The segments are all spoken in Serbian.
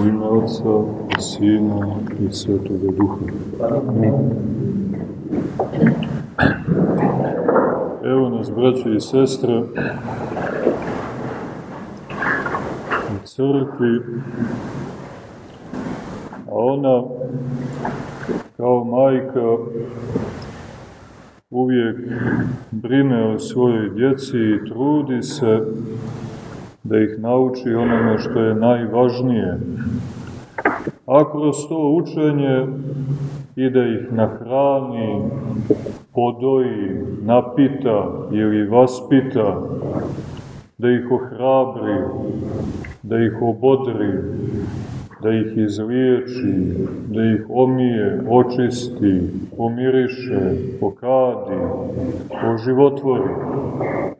U ime Otca i Sina i Svetoga Duha. Evo nas, braće i sestre, u crkvi, a ona kao majka uvijek brine o svojoj djeci i trudi se da ih nauči onome što je najvažnije. A kroz to učenje i da ih nahrani, podoji, napita ili vaspita, da ih ohrabri, da ih obodri, da ih izliječi, da ih omije, očisti, pomiriše, pokadi, oživotvori,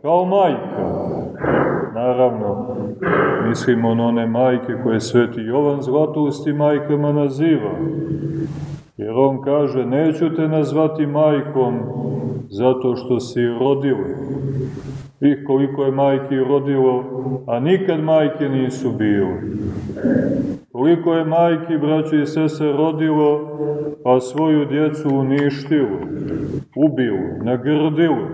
kao majka. Naravno, mislimo na one majke koje sveti Jovan Zlatosti majkama naziva. Jer on kaže, neću te nazvati majkom zato što si rodila. Ih koliko je majki rodilo, a nikad majke nisu bile. Koliko je majki, braće i sese, rodilo, pa svoju djecu uništilo, ubilo, nagrdilo.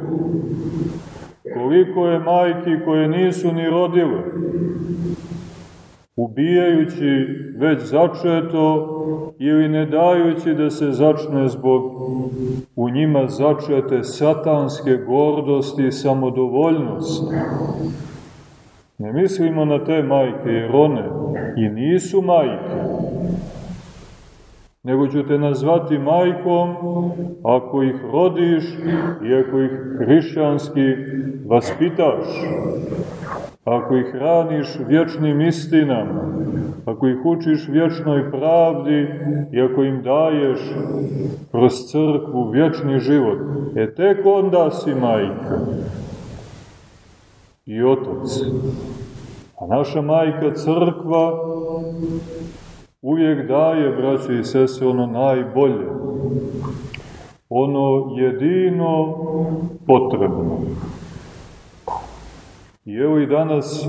Koliko je majki koje nisu ni rodile, ubijajući već začeto ili ne dajući da se začne zbog u njima začete satanske gordosti i samodovoljnosti. Ne mislimo na te majke, jer one i nisu majke, nego ću te nazvati majkom ako ih rodiš i ako ih hrišćanski vaspitaš ako ih hraniš vječnim istinama, ako ih učiš vječnoj pravdi i ako im daješ kroz crkvu vječni život, e tek onda si majka i otac. A naša majka crkva uvijek daje, braće i sese, ono najbolje, ono jedino potrebno. I evo i danas,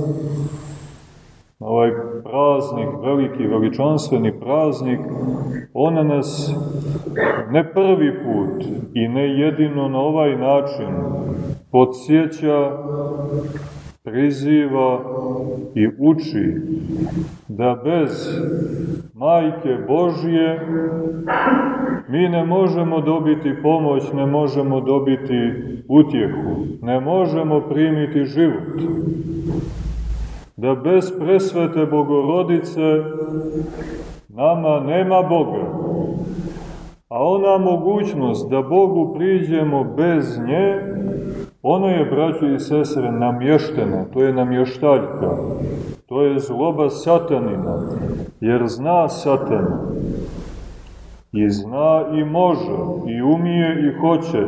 na ovaj praznik, veliki, veličanstveni praznik, ona nas ne prvi put i ne jedino na ovaj način podsjeća, priziva i uči da bez Majke Božje mi ne možemo dobiti pomoć, ne možemo dobiti utjehu, ne možemo primiti život. Da bez presvete Bogorodice nama nema Boga. A ona mogućnost da Bogu priđemo bez nje, ona je, braćo i sestre, namještena, to je namještaljka. To je zloba satanina, jer zna satana. I zna i može, i umije i hoće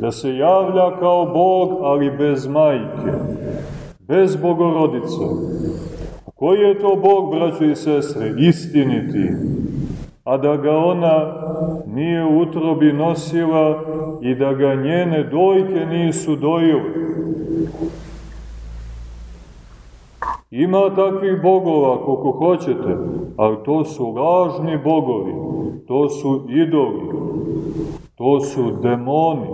da se javlja kao Bog, ali bez majke, bez bogorodice. A koji je to Bog, braćo i sestre? Istiniti. A da ga ona nije u utrobi nosila i da ga njene dojke nisu dojile. Ima takvih bogova koliko hoćete, ali to su lažni bogovi, to su idoli, to su demoni.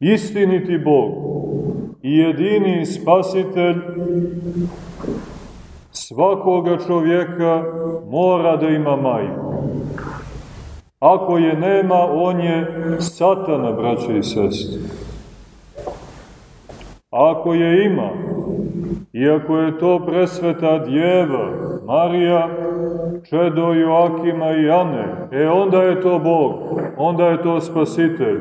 Istiniti Bog i jedini spasitelj svakoga čovjeka mora da ima majku. Ako je nema, on je satana, braće i sestre. Ako je ima, iako je to presveta djeva, Marija, čedo Joakima i Ane, e onda je to Bog, onda je to spasitelj,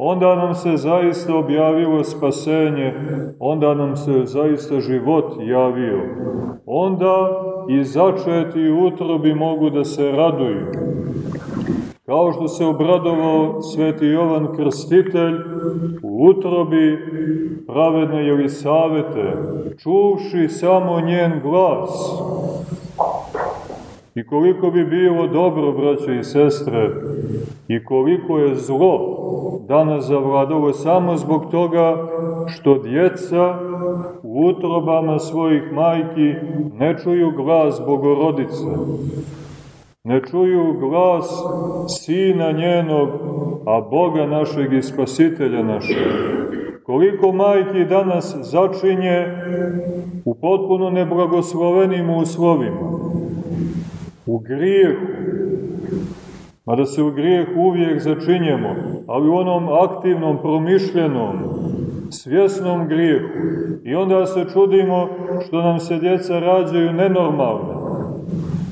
onda nam se zaista objavilo spasenje, onda nam se zaista život javio, onda i začeti utrobi mogu da se raduju. Kao što se obradovao sveti Jovan Krstitelj u utrobi pravedne Jelisavete, čuvši samo njen glas. I koliko bi bilo dobro, braće i sestre, i koliko je zlo danas zavladalo samo zbog toga što djeca u utrobama svojih majki ne čuju glas Bogorodice, ne čuju glas Sina njenog, a Boga našeg i Spasitelja našeg. Koliko majki danas začinje u potpuno neblagoslovenim uslovima, u grijehu, mada se u grijeh uvijek začinjemo, ali u onom aktivnom, promišljenom, svjesnom grijehu. I onda se čudimo što nam se djeca rađaju nenormalno,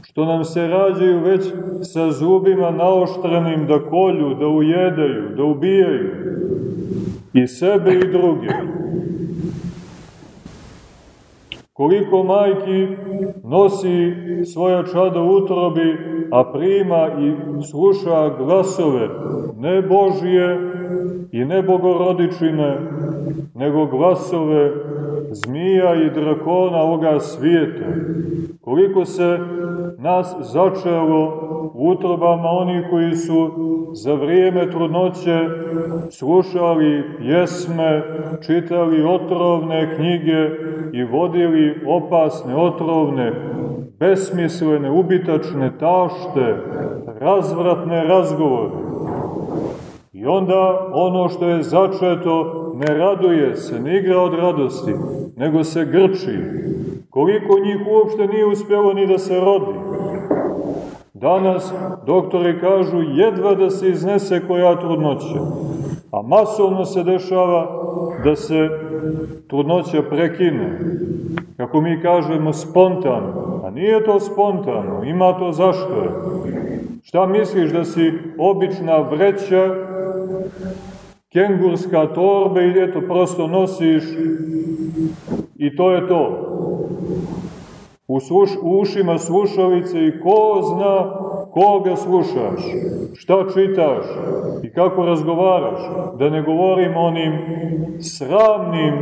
što nam se rađaju već sa zubima naoštrenim da kolju, da ujedaju, da ubijaju i sebe i druge. Koliko majki nosi svoja čada utrobi, a prima i sluša glasove ne Božije i ne Bogorodičine, nego glasove zmija i drakona ovoga svijeta. Koliko se nas začelo u utrobama oni koji su za vrijeme trudnoće slušali pjesme, čitali otrovne knjige i vodili opasne, otrovne, besmislene, ubitačne tašte, razvratne razgovore. I onda ono što je začeto ne raduje se, ne igra od radosti, nego se grči. Koliko njih uopšte nije uspjelo ni da se rodi. Danas doktori kažu jedva da se iznese koja trudnoća. A masovno se dešava da se trudnoća prekine. Kako mi kažemo spontano. A nije to spontano, ima to zašto je. Šta misliš da si obična vreća, kengurska torbe i eto prosto nosiš i to je to. U, sluš, u ušima slušalice i ko zna koga slušaš, šta čitaš i kako razgovaraš, da ne govorim onim sramnim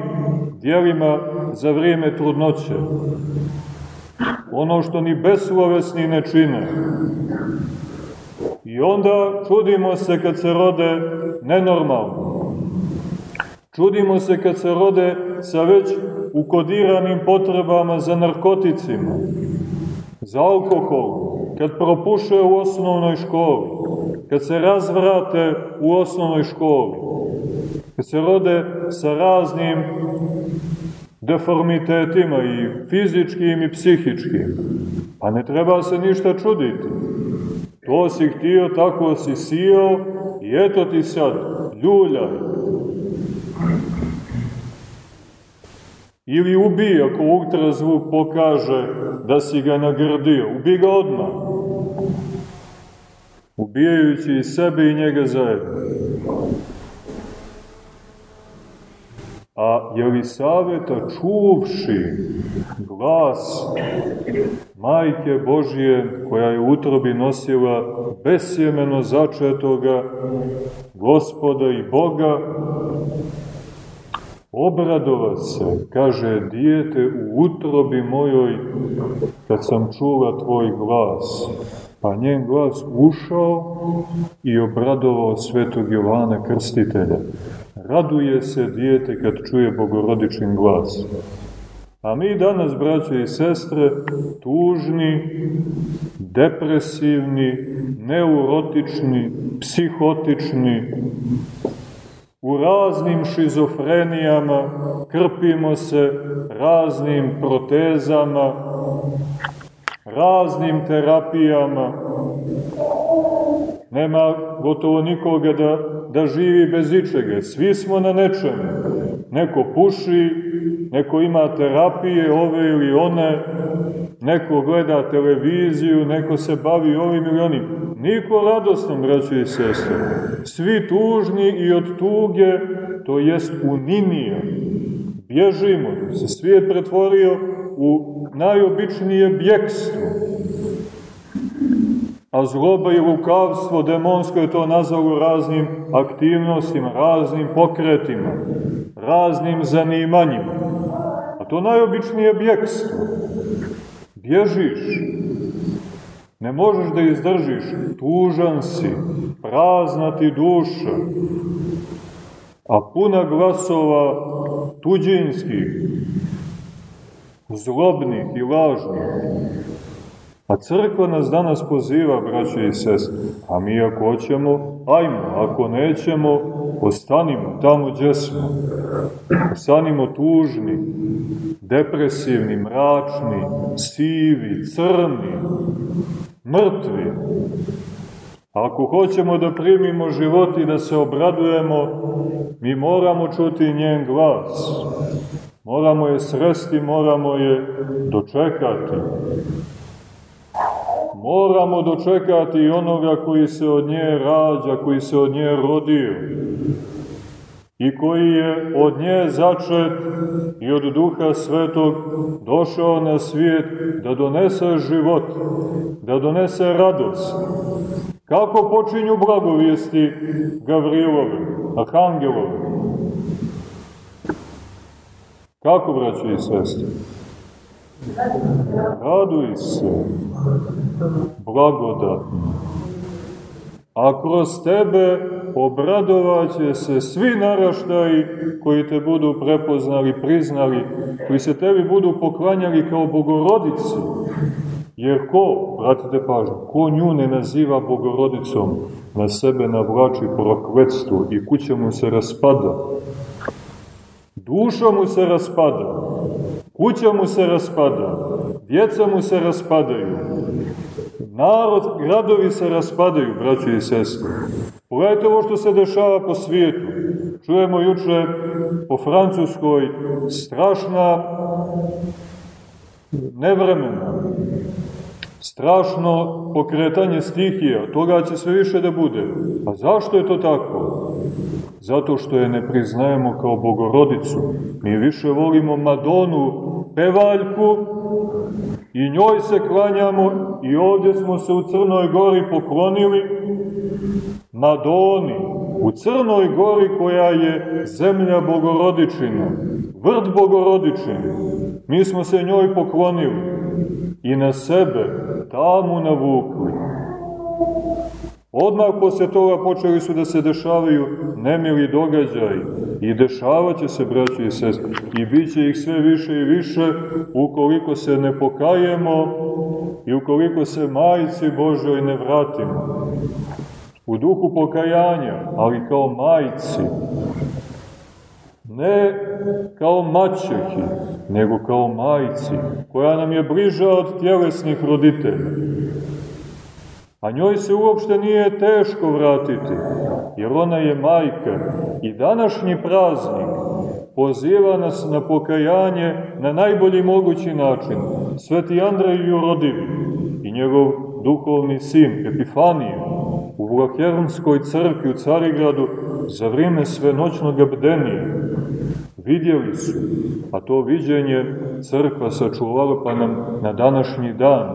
dijelima za vrijeme trudnoće. Ono što ni beslovesni ne čine. I onda čudimo se kad se rode nenormalno. Čudimo se kad se rode sa već ukodiranim potrebama za narkoticima, za alkohol, kad propuše u osnovnoj školi, kad se razvrate u osnovnoj školi, kad se rode sa raznim deformitetima i fizičkim i psihičkim, pa ne treba se ništa čuditi. To si htio, tako si sijao i eto ti sad, ljuljaj. Ili ubi ako ultrazvuk pokaže da si ga nagrdio. Ubi ga odmah. Ubijajući i sebe i njega zajedno. A Jelisaveta čuvši glas Majke Božije koja je utrobi nosila besjemeno začetoga gospoda i Boga, obradova se, kaže, dijete u utrobi mojoj, kad sam čula tvoj glas. Pa njen glas ušao i obradovao svetog Jovana Krstitelja. Raduje se dijete kad čuje bogorodičin glas. A mi danas, braće i sestre, tužni, depresivni, neurotični, psihotični, u raznim šizofrenijama, krpimo se raznim protezama, raznim terapijama. Nema gotovo nikoga da, da živi bez ičega. Svi smo na nečemu. Neko puši, neko ima terapije ove ili one, neko gleda televiziju, neko se bavi ovim ili onim. Niko radosnom, braći i sestre. Svi tužni i od tuge, to jest uninija. Bježimo, se svijet pretvorio u najobičnije bjekstvo. A zloba i lukavstvo demonsko je to nazvalo raznim aktivnostima, raznim pokretima, raznim zanimanjima. A to najobičnije bjekstvo. Bježiš. Ne možeš da izdržiš. Tužan si. Prazna ti duša. A puna glasova tuđinskih, zlobnih i lažnih. A crkva nas danas poziva, braće i sestre, a mi ako hoćemo, ajmo, ako nećemo, ostanimo tamo gdje smo. Ostanimo tužni, depresivni, mračni, sivi, crni, mrtvi. Ako hoćemo da primimo život i da se obradujemo, mi moramo čuti njen glas. Moramo je sresti, moramo je dočekati. Moramo dočekati i onoga koji se od nje rađa, koji se od nje rodio i koji je od nje začet i od Duha Svetog došao na svijet da donese život, da donese radost. Kako počinju blagovijesti Gavrilove, Arhangelove? Kako, braći i sestri? Raduj se, blagodatno. A kroz tebe obradovaće se svi naraštaji koji te budu prepoznali, priznali, koji se tebi budu poklanjali kao bogorodici. Jer ko, vratite pažnju, ko nju ne naziva bogorodicom, na sebe navlači prokletstvo i kuća mu se raspada. Duša mu se raspada, kuća mu se raspada, djeca mu se raspadaju, narod, gradovi se raspadaju, braći i sestri. Pogledajte ovo što se dešava po svijetu. Čujemo juče po Francuskoj strašna nevremena, strašno pokretanje stihija, toga će sve više da bude. A zašto je to tako? Zato što je ne priznajemo kao bogorodicu. Mi više volimo Madonu, pevaljku, i njoj se klanjamo i ovdje smo se u Crnoj gori poklonili Madoni, u Crnoj gori koja je zemlja Bogorodičina, vrt Bogorodičina. Mi smo se njoj poklonili i na sebe tamo navukli. Odmah posle toga počeli su da se dešavaju nemili događaji i dešavat će se, braći i sestri, i bit će ih sve više i više ukoliko se ne pokajemo i ukoliko se majici Božoj ne vratimo. U duhu pokajanja, ali kao majici, ne kao mačehi, nego kao majici, koja nam je bliža od tjelesnih roditelja A njoj se uopšte nije teško vratiti, jer ona je majka. I današnji praznik poziva nas na pokajanje na najbolji mogući način. Sveti Andrej Jurodivi i njegov duhovni sin Epifanije u Vlahernskoj crkvi u Carigradu za vrijeme svenoćnog bdenija vidjeli su, a to viđenje crkva sačuvala pa nam na današnji dan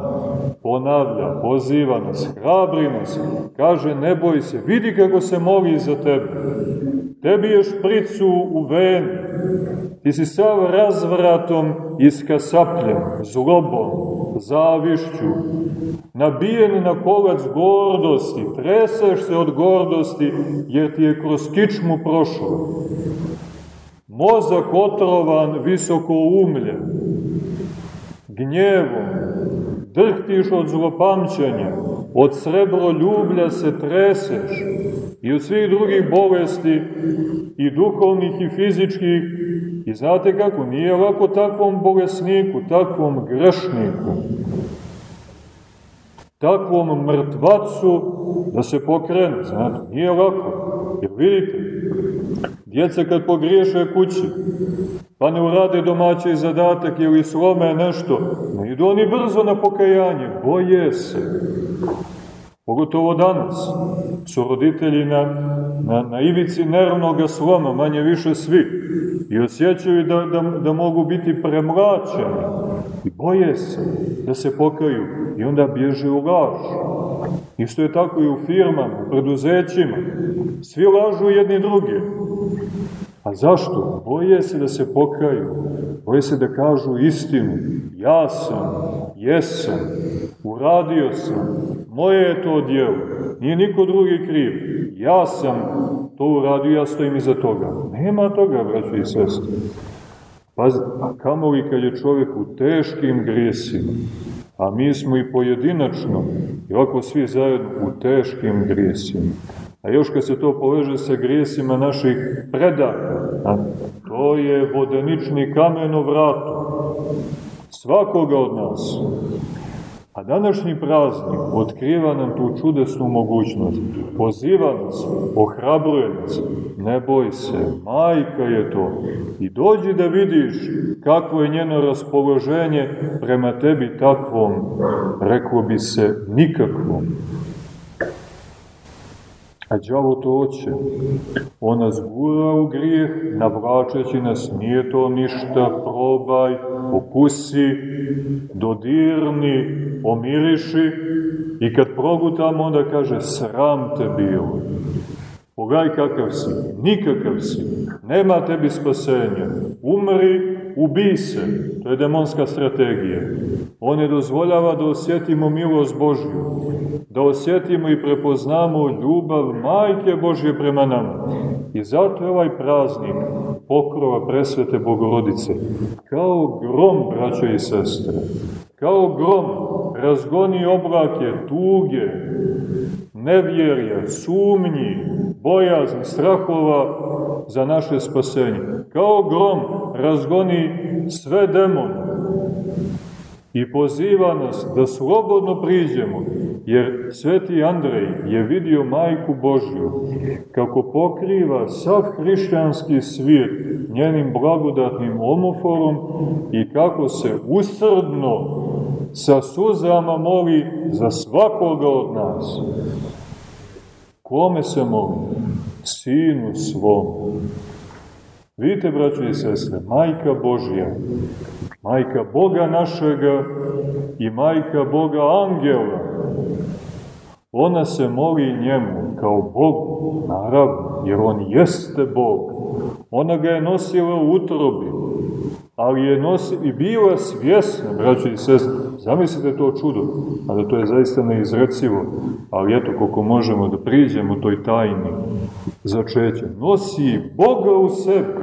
ponavlja, poziva nas, hrabri nas, kaže ne boj se, vidi kako se moli za tebe. Tebi je špricu u veni, ti si sav razvratom iskasapljen, zlobom, zavišću, nabijen na kolac gordosti, treseš se od gordosti jer ti je kroz kičmu prošlo mozak otrovan visoko umljen, gnjevom, drhtiš od zlopamćanja, od srebro ljublja se treseš i od svih drugih bolesti i duhovnih i fizičkih i znate kako, nije lako takvom bolesniku, takvom grešniku, takvom mrtvacu da se pokrene, znate, nije lako. Jer vidite, djeca kad pogriješe kući, pa ne urade domaći zadatak ili slome nešto, ne idu oni brzo na pokajanje, boje se. Pogotovo danas su roditelji na, na, na ivici nervnog sloma, manje više svi, i osjećaju da, da, da mogu biti premlačeni. I boje se da se pokaju i onda bježe u laž. Isto je tako i u firmama, u preduzećima. Svi lažu jedni drugi. A zašto? Boje se da se pokaju, boje se da kažu istinu. Ja sam, jesam, uradio sam, moje je to djelo, nije niko drugi kriv. Ja sam to uradio, ja stojim iza toga. Nema toga, braći i sestri. Pazite, a kamoli kad je čovjek u teškim grijesima, a mi smo i pojedinačno, i ovako svi zajedno u teškim grijesima. A još kad se to poveže sa grijesima naših predaka, a to je vodenični kamen u vratu svakoga od nas. A današnji praznik otkriva nam tu čudesnu mogućnost. Poziva nas, ohrabruje nas, ne boj se, majka je to. I dođi da vidiš kakvo je njeno raspoloženje prema tebi takvom, reklo bi se, nikakvom. A đavo to oće. On nas gura u grijeh, navlačeći nas, nije to ništa, probaj, okusi, dodirni, omiriši i kad progutamo onda kaže sram te bilo. Pogledaj kakav si, nikakav si, nema tebi spasenja, umri, ubi se, to je demonska strategija. On ne dozvoljava da osjetimo milost Božju, da osjetimo i prepoznamo ljubav Majke Božje prema nama. I zato je ovaj praznik pokrova presvete Bogorodice, kao grom, braćo i sestre, kao grom, razgoni oblake, tuge, nevjerja, sumnji, bojazni, strahova za naše spasenje. Kao grom razgoni sve demone i poziva nas da slobodno priđemo, jer sveti Andrej je vidio majku Božju kako pokriva sav hrišćanski svijet njenim blagodatnim omoforom i kako se usrdno sa suzama moli za svakoga od nas. Kome se moli? Sinu svom. Vidite, braćo i sestre, majka Božja, majka Boga našega i majka Boga angela, ona se moli njemu kao Bogu, naravno, jer on jeste Bog. Ona ga je nosila u utrobi, ali je nosi, i bila svjesna, braćo i sestre, zamislite to čudo, a da to je zaista neizrecivo, ali eto, koliko možemo da priđemo toj tajni začeća, nosi Boga u sebi,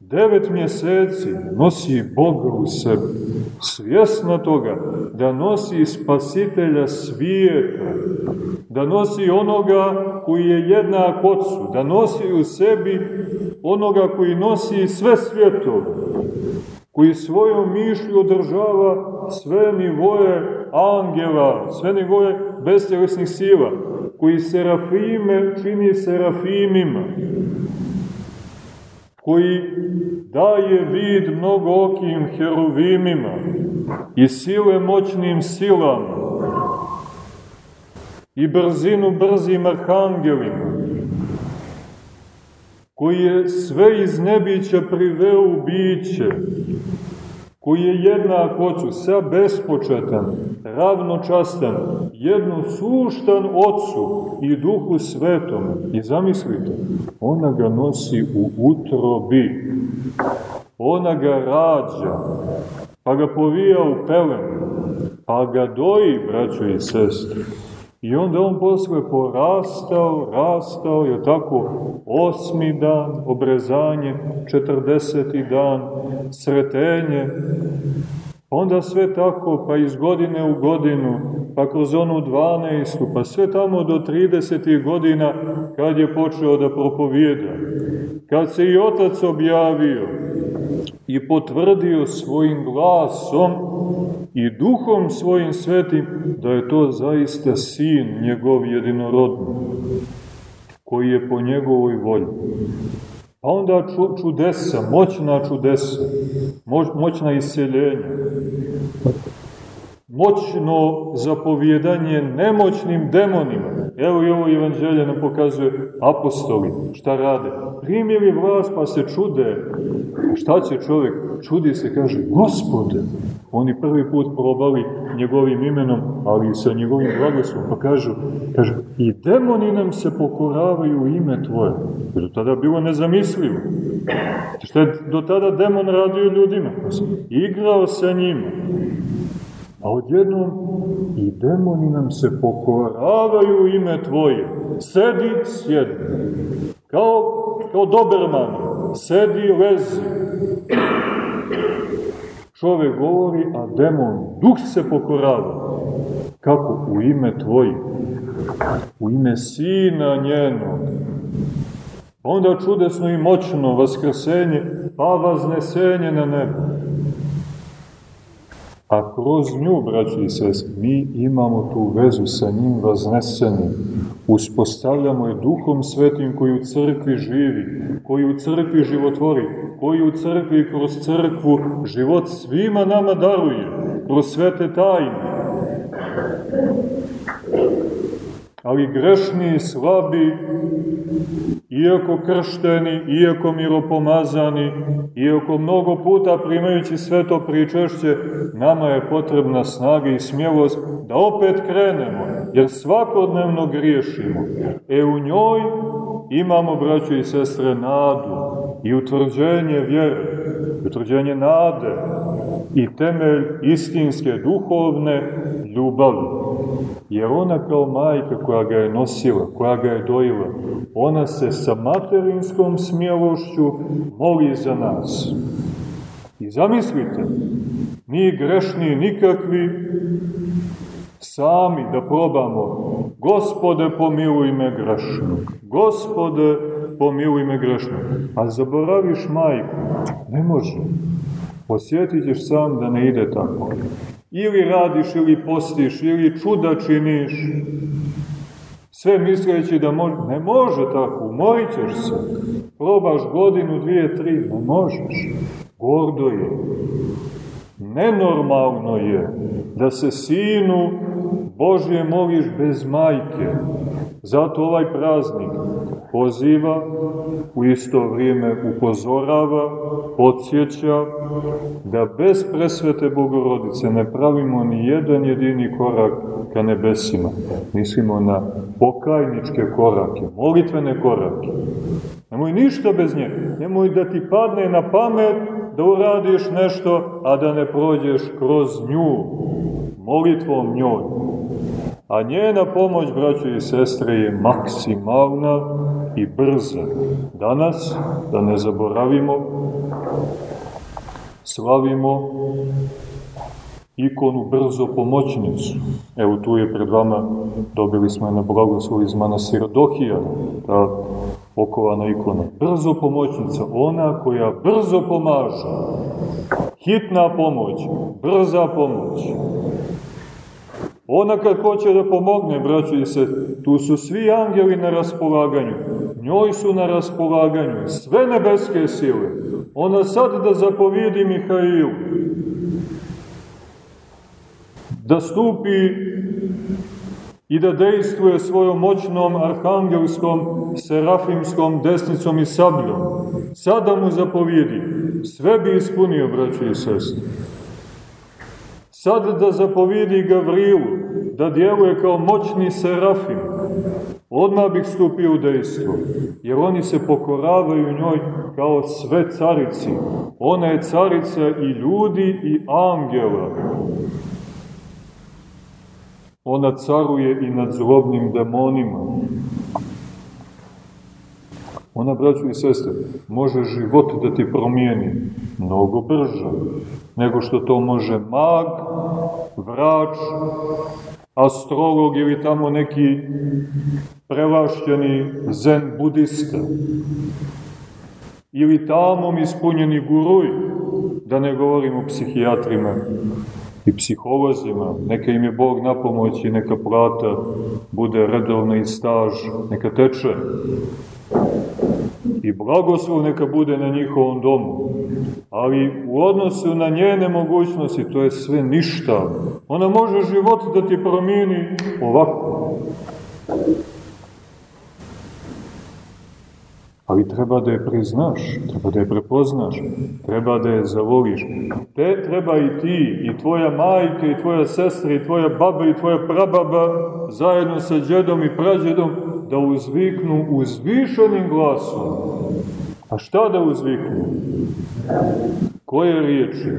devet mjeseci nosi Boga u sebi, svjesna toga da nosi spasitelja svijeta, da nosi onoga koji je jednak ocu, da nosi u sebi onoga koji nosi sve svjetove, koji svojom mišlju održava sve nivoje angela, sve nivoje bestjelesnih sila, koji serafime čini serafimima, koji daje vid mnogookim heruvimima i sile moćnim silama i brzinu brzim arhangelima, koji je sve iz nebića priveo u biće, koji je jednak Otcu, sa bespočetan, ravnočastan, jedno suštan Otcu i Duhu Svetom. I zamislite, ona ga nosi u utrobi, ona ga rađa, pa ga povija u pelen, pa ga doji, braćo i sestre. I onda on posle porastao, rastao, je tako, osmi dan, obrezanje, četrdeseti dan, sretenje, onda sve tako, pa iz godine u godinu, pa kroz onu 12. pa sve tamo do 30. godina, kad je počeo da propovijeda, kad se i otac objavio i potvrdio svojim glasom i duhom svojim svetim da je to zaista sin njegov jedinorodni, koji je po njegovoj volji. Pa onda čudesa, moćna čudesa, moć, moćna iseljenja, moćno zapovjedanje nemoćnim demonima. Evo i ovo evanđelje nam pokazuje apostoli, šta rade. Primili vlast pa se čude. Šta će čovjek? Čudi se, kaže, gospode. Oni prvi put probali njegovim imenom, ali i sa njegovim blagoslovom, pa kažu, kažu, i demoni nam se pokoravaju ime tvoje. Do tada bilo nezamislivo. Šta je do tada demon radio ljudima? Igrao sa njima. A odjednom i demoni nam se pokoravaju ime Tvoje. Sedi, sjedi. Kao, kao Doberman, sedi, lezi. Čovek govori, a demon, duh se pokorava. Kako? U ime tvoje. U ime sina njenog. Onda čudesno i moćno vaskrsenje, pa vaznesenje na nebo. A kroz nju, braći i sest, mi imamo tu vezu sa njim vaznesenim. Uspostavljamo je duhom svetim koji u crkvi živi, koji u crkvi životvori, koji u crkvi kroz crkvu život svima nama daruje, kroz svete tajne ali grešni, slabi, iako kršteni, iako miropomazani, iako mnogo puta primajući sve to pričešće, nama je potrebna snaga i smjelost da opet krenemo, jer svakodnevno griješimo. E u njoj imamo, braćo i sestre, nadu i utvrđenje vjere, utvrđenje nade i temelj istinske duhovne ljubavi. Jer ona kao majka koja ga je nosila, koja ga je dojila, ona se sa materinskom smjelošću moli za nas. I zamislite, mi grešni nikakvi, sami da probamo, gospode pomiluj me grešnog, gospode pomiluj me grešnog, a zaboraviš majku, ne može. Osjetit ćeš sam da ne ide tako. Ili radiš, ili postiš, ili čuda činiš, sve misleći da može, ne može tako, umorit ćeš se. Probaš godinu, dvije, tri, ne možeš. Gordo je. Nenormalno je da se sinu Božje moliš bez majke. Zato ovaj praznik poziva, u isto vrijeme upozorava, podsjeća da bez presvete Bogorodice ne pravimo ni jedan jedini korak ka nebesima. Mislimo na pokajničke korake, molitvene korake. Nemoj ništa bez nje. Nemoj da ti padne na pamet da uradiš nešto, a da ne prođeš kroz nju, molitvom njoj. A njena pomoć, braćo i sestre, je maksimalna i brza. Danas, da ne zaboravimo, slavimo ikonu brzo pomoćnicu. Evo tu je pred vama, dobili smo je na blagoslov iz manasira Dohijana, ta okovana ikona. Brzo pomoćnica, ona koja brzo pomaže. Hitna pomoć, brza pomoć. Ona kad hoće da pomogne, braći se, tu su svi angeli na raspolaganju. Njoj su na raspolaganju sve nebeske sile. Ona sad da zapovidi Mihailu da stupi i da dejstvuje svojom moćnom arhangelskom, serafimskom desnicom i sabljom. Sada mu zapovidi, sve bi ispunio, braći i sestri. Sad da zapovidi Gavrilu, da djeluje kao moćni serafim, odmah bih stupio u dejstvo, jer oni se pokoravaju njoj kao sve carici. Ona je carica i ljudi i angela. Ona caruje i nad zlobnim demonima. Ona, braću i sestre, može život da ti promijeni mnogo brže nego što to može mag, vrač, astrolog ili tamo neki prevašćeni zen budista. Ili tamom ispunjeni guruj, da ne govorim o psihijatrima i psiholozima, neka im je Bog na pomoć i neka plata bude redovna i staž, neka teče. I blagoslov neka bude na njihovom domu. Ali u odnosu na njene mogućnosti to je sve ništa. Ona može život da ti promijeni ovako. Ali treba da je priznaš, treba da je prepoznaš, treba da je zavoliš. Te treba i ti, i tvoja majka, i tvoja sestra, i tvoja baba, i tvoja prababa, zajedno sa džedom i prađedom, da uzviknu uzvišenim glasom. A šta da uzviknu? Koje riječi?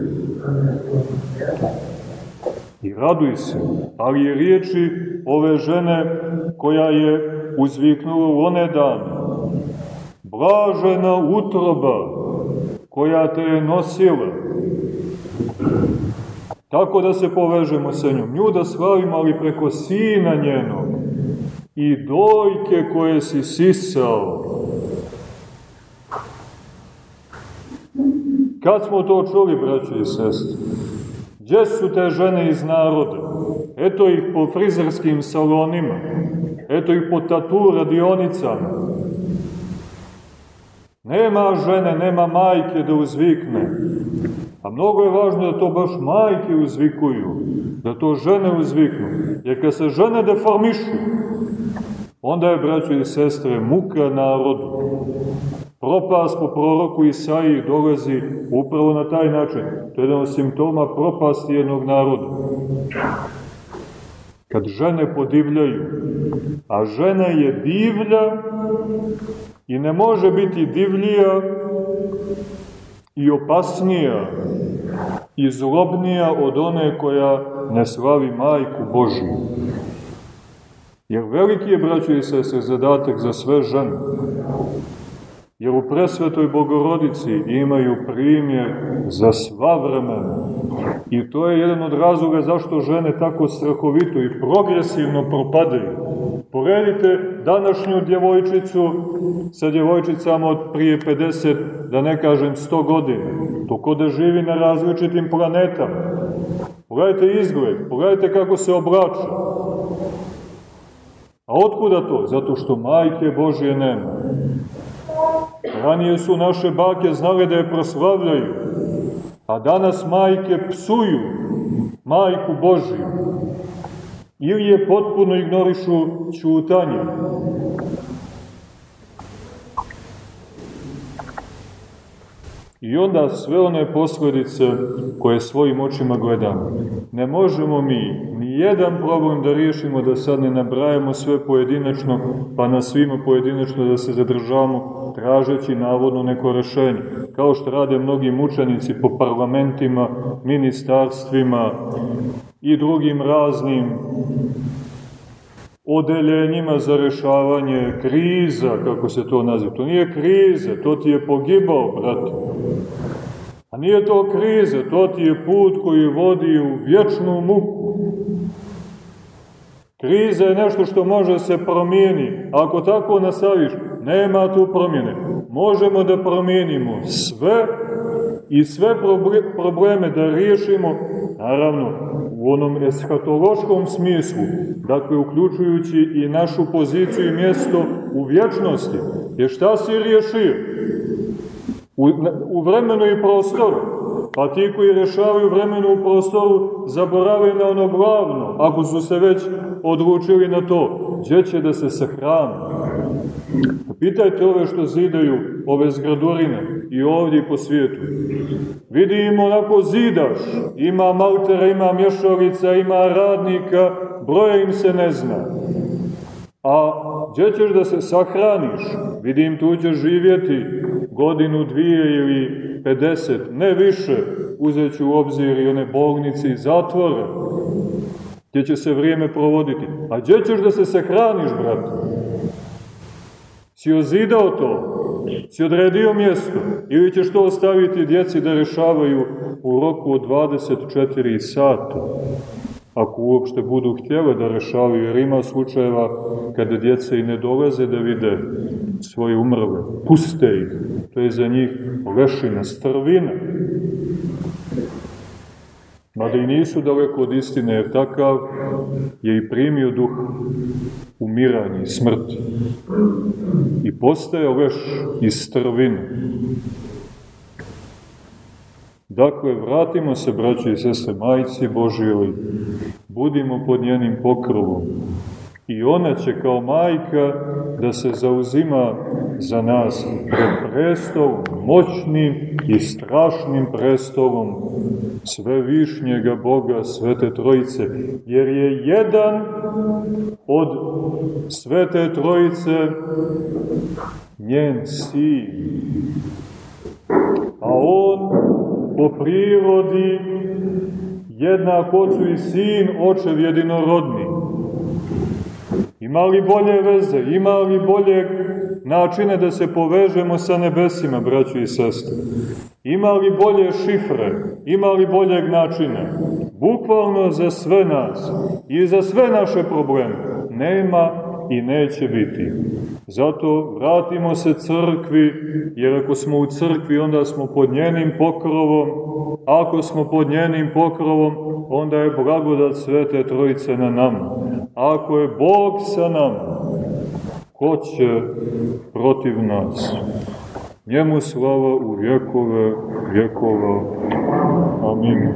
I raduj se, ali je riječi ove žene koja je uzviknula u one dane blažena utroba koja te je nosila. Tako da se povežemo sa njom. Nju da slavimo, ali preko sina njenog i dojke koje si sisao. Kad smo to čuli, braće i sestre? Gdje su te žene iz naroda? Eto ih po frizerskim salonima, eto ih po tatu radionicama. Nema žene, nema majke da uzvikne. A mnogo je važno da to baš majke uzvikuju, da to žene uzviknu. Jer kad se žene deformišu, onda je, braćo i sestre, muka narodu. Propast po proroku Isaiji dolazi upravo na taj način. To je jedan od simptoma propasti jednog naroda. Kad žene podivljaju, a žena je divlja i ne može biti divlija i opasnija i zlobnija od one koja ne slavi majku Božiju. Jer veliki je, braćo i sese, zadatak za sve žene jer u presvetoj Bogorodici imaju primjer za sva vremena. I to je jedan od razloga zašto žene tako strahovito i progresivno propadaju. Poredite današnju djevojčicu sa djevojčicama od prije 50, da ne kažem 100 godina. To ko da živi na različitim planetama. Pogledajte izgled, pogledajte kako se oblače. A otkuda to? Zato što majke Božje nema. Ranije su naše bake znale da je proslavljaju, a danas majke psuju majku Božiju. Ili je potpuno ignorišu čutanje. I onda sve one posledice koje svojim očima gledamo. Ne možemo mi ni jedan problem da riješimo da sad ne nabrajamo sve pojedinačno, pa na svima pojedinačno da se zadržavamo tražeći navodno neko rešenje. Kao što rade mnogi mučenici po parlamentima, ministarstvima i drugim raznim odeljenjima za rešavanje kriza, kako se to naziva. To nije kriza, to ti je pogibao, brate. A nije to kriza, to ti je put koji vodi u vječnu muku. Kriza je nešto što može se promijeni. Ako tako nastaviš, nema tu promjene. Možemo da promijenimo sve i sve probleme da riješimo, naravno, u onom eshatološkom smislu, dakle, uključujući i našu poziciju i mjesto u vječnosti. Jer šta si riješio? U, u vremenu i prostoru. Pa ti koji rešavaju vremenu u prostoru, zaboravaju na ono glavno, ako su se već odlučili na to, gdje će da se sahrane. Pitajte ove što zidaju ove zgradurine i ovdje i po svijetu. Vidi im onako zidaš, ima maltera, ima mješalica, ima radnika, broja im se ne zna. A gdje ćeš da se sahraniš? Vidim tu ćeš živjeti godinu, dvije ili 50, ne više, uzet ću u obzir i one bolnice i zatvore, gdje će se vrijeme provoditi. A gdje ćeš da se sahraniš, brate? Si ozidao to? Si odredio mjesto? Ili ćeš to ostaviti djeci da rešavaju u roku od 24 sata? Ako uopšte budu htjele da rešavaju, jer ima slučajeva kada djeca i ne dolaze da vide svoje umrle. Puste ih. To je za njih lešina, strvina. Mada i nisu daleko od istine, jer takav je i primio duh umiranja i smrti. I postaje leš iz strvine. Dakle, vratimo se, braći i sestre, majici Božijoj, budimo pod njenim pokrovom. I ona će kao majka da se zauzima za nas pred prestolom, moćnim i strašnim prestolom sve višnjega Boga, Svete Trojice, jer je jedan od Svete Trojice njen sin. A on po prirodi jednak ocu i sin, očev jedinorodni. Ima li bolje veze, ima li bolje načine da se povežemo sa nebesima, braćo i sestre. Ima li bolje šifre, ima li boljeg načina? Bukvalno za sve nas i za sve naše probleme. Nema i neće biti. Zato vratimo se crkvi, jer ako smo u crkvi, onda smo pod njenim pokrovom, ako smo pod njenim pokrovom, onda je blagodat Svete Trojice na nama. Ako je Bog sa nama, ko će protiv nas? Njemu slava u vjekove vjekova. Amin.